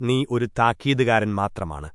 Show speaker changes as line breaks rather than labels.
നീ ഒരു താക്കീതുകാരൻ മാത്രമാണ്